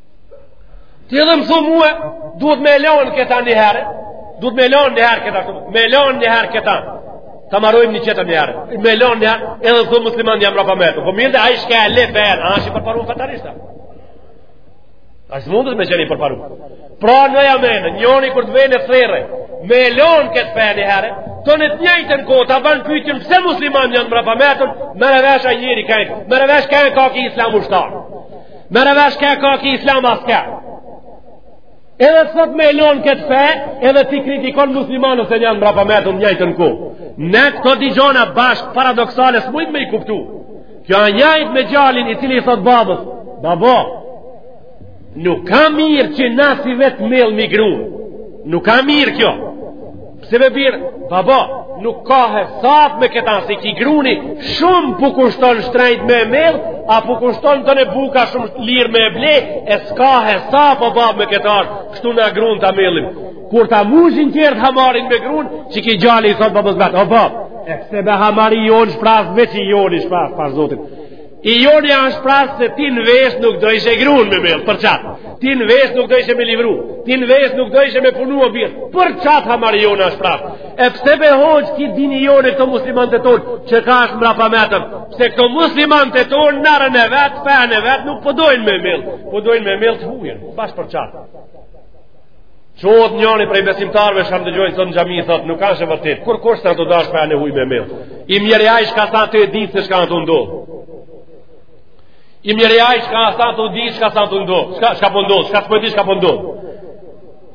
Ti edhe më thu mu, duhet me e lon këta një herë, duhet me e lon një herë këta, me e lon një herë këta, ta marojmë një qetër një herë, me e lon një herë, edhe thu muslimanët jan mbrapa me po mirë dhe ai çka e le për a është i përparu fatarista. A s'mundesh me qen i përparu. Pra në ja menë, njoni kur të vjen e thotë, me e lon këtë për një herë, edhe në të njëjtën kohë, ta banë pytjen pse muslimanët jan mbrapa metë, merre vesh a njeri kanë, merre vesh kanë ka ky islam ushtarë. Merre vesh kë ka ky islam askë. Edhe sot me e lon këtë fe, edhe ti kritikon muslimanët se janë mbrapa në të njajtën kohë. Ne këto digjojna bash paradoksale s'mujt me i kuptu. Kjo a njajtë me gjalin i cili i thot babës, babo, nuk ka mirë që na si vetë mjellim grun. Nuk ka mirë kjo. Pse be bir, babo, nuk ka hesap me këta, se ky gruni shumë po kushton shtrejt me e mell, a po kushton ton buka shumë lirë me e ble, e s'ka hesap o bab me këta, kështu na grun ta mellim. Kur ta mushin tjertë hamarin me grun, qeky gjali i thotë babës vetë, o bab, e pse be hamari jonë shprazë, veç i joni shprazë, pa zotit. I joni është praz se ti në vjeshtë nuk dojshe grunë me mellë, për qatë. Ti në vjeshtë nuk dojshe me livru, ti në vjeshtë nuk dojshe me punu o bir. Për qatë hamari jonë është praz. E pse be hoxhë ki dini jonë e këta muslimanët tonë, qekaq është mrapametun. Pse këta muslimanët tonë, n'arën e vet, farën e vet, nuk po dojnë me mellë. Po dojnë me mellë të hujën, bash për qatë. Çohet njëni prej besimtarve që na ngojnë në xhami, thot, nuk ashtë e vërtet, kurkush s'a tu dashtë farë të huj me mellë, i mjeri ai shka s'a tu e ditë se shka a tu ndodhë, i mjeri ai shka s'a tu ditë shka a tu ndodhë, shka, shka po ndodh, shka s'po di shka po ndodh.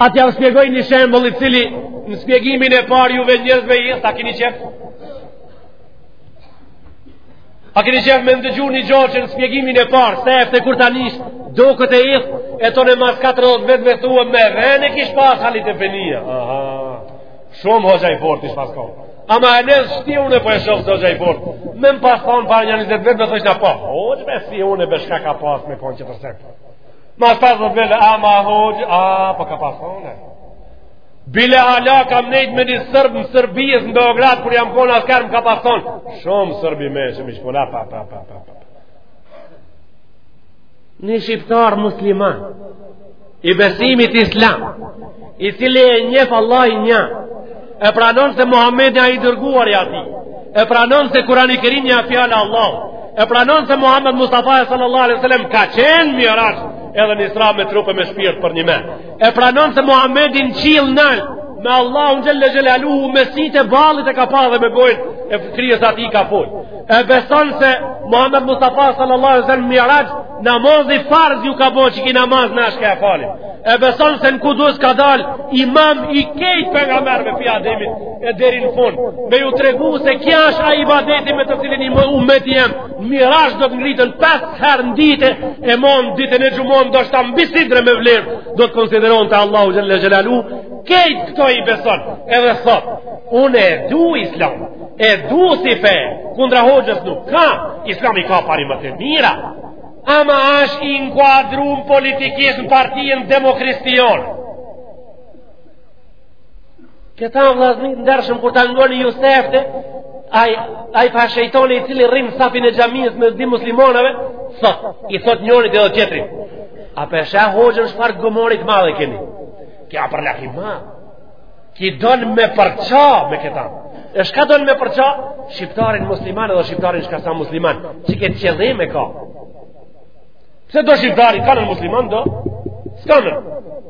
A t'jau spjegoj një shembull i cili në spjegimin e parë juve njerzve s'e kini qef? A keni qef me ndëgju një gjo që në spjegimin e parë, sefte kur ta nish, doket e ithtë, e tonë mas 40 vjetve me thonë me ven e kish pas Halit efenija. Aha, shumë hoxha i fortë ish pas kon. Ama e nëzë shti une po e shoh hoxha i fortë. Me më pas thonë para një 20 vjetve thësht në po. O, që me si unë e bëshka ka pas me konë qet sen. Mas 40 vjetve, ama hoxhë, a, po ka pas thonë e. Bile hala kam nejt me një serb në Serbi në Beograd kur jam konë asker më ka pas thonë Shumë serbi me që mi shkona pa pa pa pa pa Një shqiptar musliman I besimit islam I cili e njef Allahin nja E pranon se Muhammedi a i dërguari i ati E pranon se Kurani Kerim a fjalë e Allahut E pranon se Muhammed Mustafaja sallallahu alaihi sallam Ka qenë n'miraxh edhe n'isra me trup e me shpirt përnjëme E pranon se Muhammedi n'qill nalt me Allahun xhelle xhelaluhu me sytë e ballit e ka pa dhe me gojnë e kryes s'ati ka fol e beson se Muhammed Mustafa sallallahu alaihi wasallam n'miraxh namazi farz ju ka bo qiki namaz ne ashtë ke e falim e beson se në Kudus ka dal imam i kejt pejgamerëve pi Ademit e deri n'fun me ju tregu se kja është ai ibadeti me të cilin ymeti jem Miraxh do të ngriten 5 herë në ditë e mon ditën e xhumas do shta mbi sidre me vlerë do të konsiderohen te Allahu Xhelle Xhelaluhu kejt këto i beson edhe thot unë e du islamin e du si fe kundra hoxhës nuk kam islami ka parimet e mira ama ashtë i inkuadrum politikisht në partijën demokristiane Këta vllazni të ndershëm kur ta ngoni ju sefte, ai ai far shejtani i cili rri n'safin e xhamisë mes dy muslimanëve, thot, i thot njërit e tjetrit. A pe sheh hoxhën çfarë gomari të madh e keni? Kë a për lakim ma? Ki don me përça me këta. E shka don me përça? Shqiptarin musliman edhe shqiptarin shka s'a musliman. Qikët qëllim e ka. Pse do shqiptarë i kanë musliman, do s'kanë.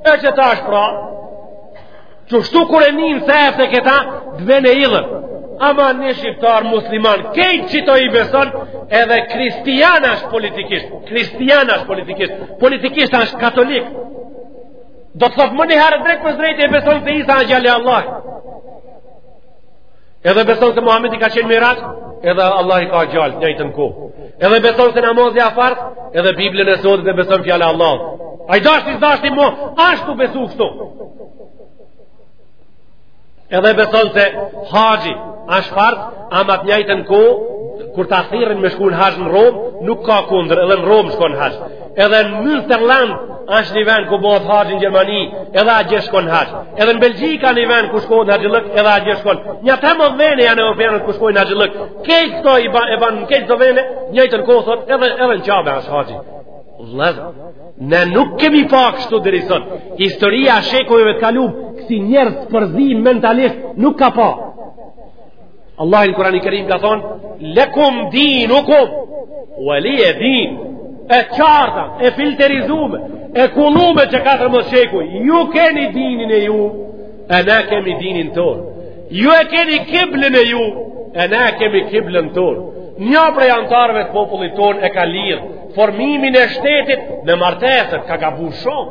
E qeta është pra, qashtu kur e nin se edhe këta, dhe në idhën. Ama një shqiptar musliman, krejt qëto i beson, edhe kristian është politikisht. Kristian është politikisht. Politikisht është katolik. Do të thotë menjëherë drejtpërdrejt e beson se Isa a gjalë i Allahit. Edhe beson se Muhamedi ka qenë Miraxh, edhe Allahi ka gjalë, t'njëjtën kohë. Edhe beson se namazi a farz, edhe Biblën e sotit e beson fjalë e Allahut. Ai dashti, dashti mo, asht tu besu kështu. Edhe beson se haxhi ashtë farz, ama t'njëjtën kohë, kur ta thirrin me shku në haxh në Romë, nuk ka kundër, edhe në Romë shkon haxh. Edhe në Münsterland është një vend ku bëhet haxhi në Gjermani, edhe atje shkon haxh. Edhe në Belgjikë ka një vend ku shkon haxhillëk, edhe atje shkon. Nja 18 vene janë europianët ku shkojnë haxhillëk. Këto këto i ban e ban këto vene, njëjtën kohë thot edhe edhe në Qabe është haxhi. Vëllaz, ne nuk kemi pa kështu deri sot. Historia e shekujve të kaluar, ksi njerëz përzi mentalisht nuk ka pa. Allahi në Kurani Kerim ka thonë, lekum dinukum ue lije din, e qarta, e filterizume, e kullume qe 14 shekuj, ju keni dinin e ju, e na kemi dinin tonë, ju e keni kiblën e ju, e na kemi kiblën tonë, një prej antarëve të popullit tonë e ka lidhë formimin e shtetit me martesën, ka gabu shumë,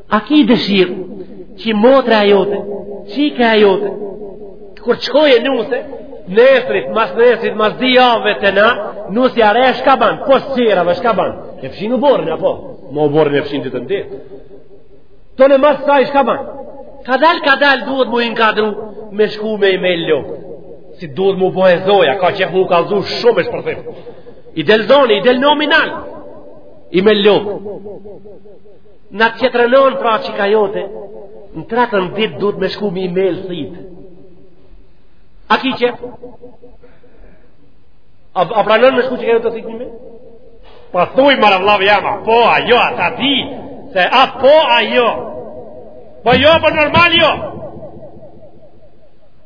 A ki dëshirë që motra jote, çika jote, kur shkojë nuse, nesrit, masnesrit, mas dy jave te na, nusja e re shka ban, pos qerave shka ban, e fshin oborrin, a po, oborrin e fshin ditën e dytë. Tonë mas saj shka ban, kadal, kadal, duhet m'u inkuadru, me shku me i mjel lopt, si duhet m'u bo e zoja, ka qef m'u kallzu shumë e shpërthim, i del zoni, i del nomi nalt, i mjel lopt. Në tjetrën on pra çika jote, në tretën ditë duhet me shku me i mjel thitë. A ki qef? A, a pranon me shku çika jote thitë me i mjel? Pa po thuj more vlla be, ama, po a jo, a ta di, se a po a jo. Po jo, po normal jo.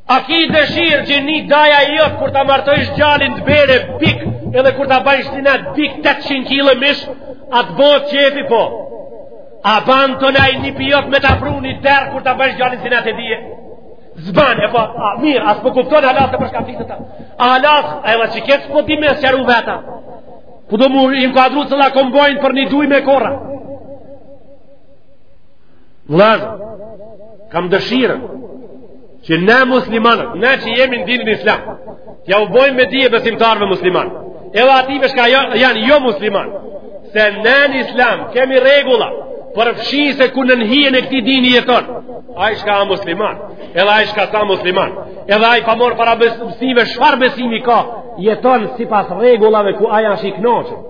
A ki dëshirë që një daja jot kur ta martojsh gjalin të bjere bik edhe kur ta bajsh sinet bik 800 kg mish, a të bohet qefi? Po. A ban tani nipi jot me ta pru një derr kur ta bajsh gjalin sinet e dije? S'ban, e po, a, mirë, a s'po kupton hala se për shka flitet. A hala, a edhe qeket s'po di me sqaru veta. Po do mu inkuadru të la kombojnë për një duj me kora. Vllazën, kam dëshirën që ne muslimanët, ne që jemi në dinin islam, jau bojmë me dije besimtarëve muslimanë, edhe atyve çka jo, janë jo muslimanë, se ne në islam kemi rregulla, përfshi se ku nën hijen e këtij dini jeton, ai çka a musliman, edhe ai çka s'a musliman, edhe ai pa marrë para besime, çfarë besimi ka, jeton sipas rregullave ku ai asht i knaqën,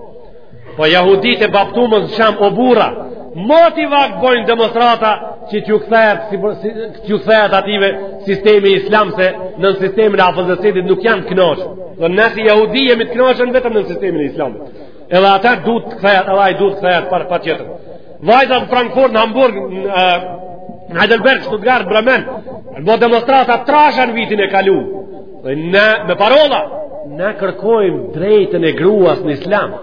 Po jahuditë e Bab Tumës në Sham, o burra, moti vakt bojnë demonstrata që t'ju kthehet, si, si, t'ju kthehet atyve sistemi islam se nën sistemin e Hafëz Esedit nuk janë të knaqën. Dhe ne si jahudi jemi të knaqën vetëm nën sistemin e islamit. Edhe ata du të kthehet, edhe ai duhet të kthehet par, par tjetër. Vajzat në Frankfurt, në Hamburg, në, në Heidelberg, Stuttgart, Bremen, kanë bo demonstrata t'trasha në vitin e kalun. Ne, me parolla, na kërkojmë t'drejtën e gruas në islam.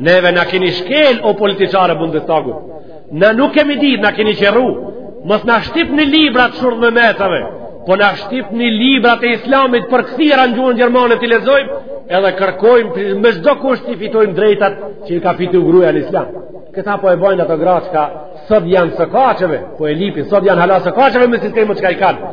Neve na keni shkel o politiçarë e Bundestagut. Na nuk kemi dit, na keni qorru. Mos na shtypni librat shurdhmemecave. Po na shtypni librat e islamit t'përkthyera në gjuhën gjermane t'i lexojmë. Edhe kërkojmë, me çdo kusht t'i fitojmë drejtat që i ka fitu gruja në islam. Këta po e bojnë ato gra çka sot janë sokaqeve, po e lypin, sot janë hala sokaqeve me sistemet çka i kanë.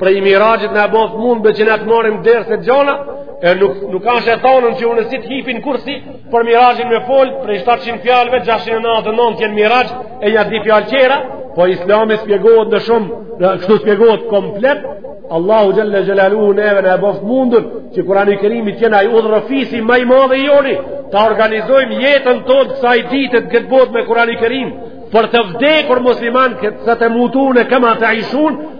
Prej miraxhit na boftë mundën që na të marrim ders e gjona, e nuk, nuk asht e thonën që unë si të hipi n'kursi për miraxhin me fol, prej 700 fjalëve, 699 të jenë miraxh, e nja dy fjalë tjera, po islami shpjegohet në shumë, në kështu shpjegohet komplet, Allahu xhel-le xhelaluhu neve na boftë mundën, që Kurani Kerimi t'jenë ai udhërrëfyesi ma i madh i joni, ta organizojmë jetën tonë kësaj dite n'këtë botë me Kurani Kerim, për të vdekur musliman këtë temutune kema teishun,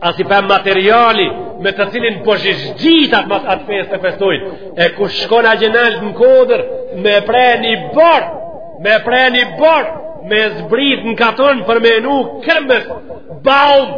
as i pem materiali me të cilin po shizgjit atë mas atë festë të festojnë e ku shkon atje nalt në kodër me pre një bor me pre një bor me zbrit në katun për me nu Krismas baum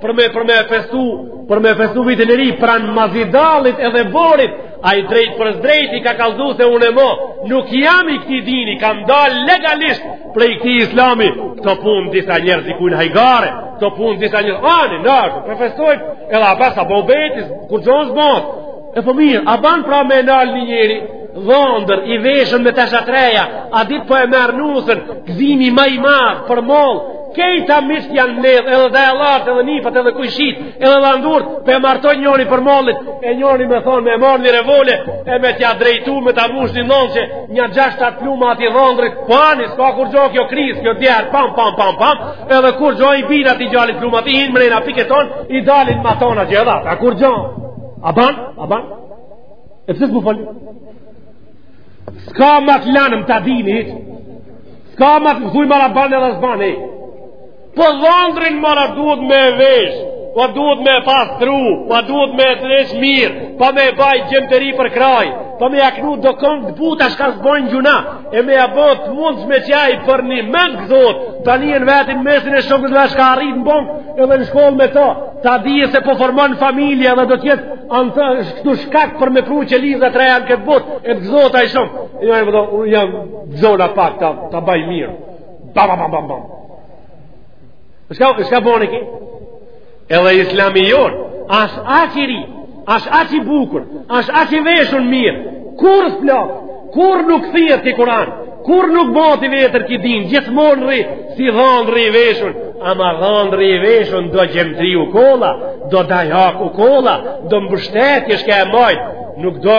për me, për me festu për me festu vitin e ri pranë mazidalit edhe borit ai drejtpërsëdrejti ka kallzu se unë e mo nuk jam i këtij dini kam dal legalisht Prej këtij islami, këto punë disa njerëz i kujnë hajgare, këto punë disa njerëz, ani, more, profesor, edhe a ba s'a bo, be ti, kurgjo s'bon, e po mirë, a ban pra me nal një njeri, dhondër, i veshën me tesha t'reja, at ditë po e merr nusën, gëzimi ma i madh, për mall, kejt miqtë janë mledhë, edhe dajallarët, edhe nipat, edhe kojshitë, edhe dhandurt, po e marton njeri për mallit, e njëri me thonë me marrë një revole, e me t'ja drejtu, me ta mush një nënqe, Nja gjashtë shtatë pluma atij dhondrit, po ani, s'ka kurgjo kjo kris, kjo djerë, pam, pam, pam, pam, edhe kurgjo, i bin atij gjalit plumat, i hinë mrena pi kton, i dalin matona që edhe, a kurgjo, a ban, a ban, e pse s'mu fol? S'ka ma të lanëm të adini, s'ka ma të m'thuj ma a ban edhe s'ban, e, Po dhondrin more duhet me e vesh, po duhet me e pas tru, po duhet me e të nesh mirë, po me e baj djem të ri për krah, po me ja knu do këngë të buta shka s'bojnë gjynah, e me e bot mund së me qaj për një mëndë gëzohet, ta një në vetin mesin e shokët dhe shka arrit në bongë edhe në shkollë me ta, ta dhije se po formon familje dhe do tjetë anë të shkëtu shkak për me pru që lidhë dhe të reja në këtë botë, e të gëzohet ai shumë, jo e më do, unë jam zona pak, ta, ta baj mirë. Bam, bam, bam, bam. Shka, shka boni ki? Edhe islami jonë, asht aq i ri, asht aq i bukur, asht aq i veshun mirë, kurrë s'plaket, kurrë nuk thihet ky Kuran, kurrë nuk bohet i vjetër ky din, gjithmonë i ri, si dhëndërr i veshun, ama dhëndrri i veshun, do djem t'ri ukolla, do dajak ukolla, do mbështetje shka e majtë, nuk do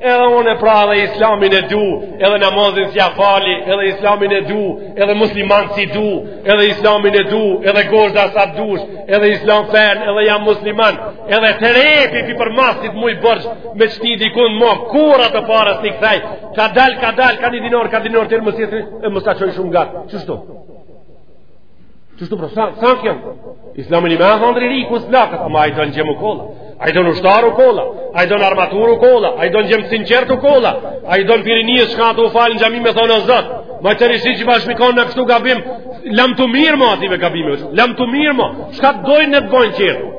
Edhe unë pra edhe islamin e du, edhe namazin s'ia fali, edhe islamin e du, edhe muslimant s'i du, edhe islamin e du, edhe gozhda sa t'dush, edhe islam fen, edhe jam musliman, edhe të repi pi përmas t'muj borxh, me qit dikun mo, kura të parës një këthej, ka dal, ka dal, ka një dinor, ka dinor të irë mësit, e mos ta çoj shumë gatë, qështu? Qështu pra, sa në kjo? Islami një me dhëndërr i ri, kurrë s'plaket, ama ai don djem ukolla, ai don ushtarë ukolla, ai don armaturë ukolla, ai don djem t'sinqertë ukolla, ai don pi rinisë shka a tu u falë në xhami me thonë o Zot, ma që rishi që bashkë mi konë në kështu gabim, lamtumirë ma atyne gabimeve, lamtumirë ma, shka të dojnë le të bojnë tjerët.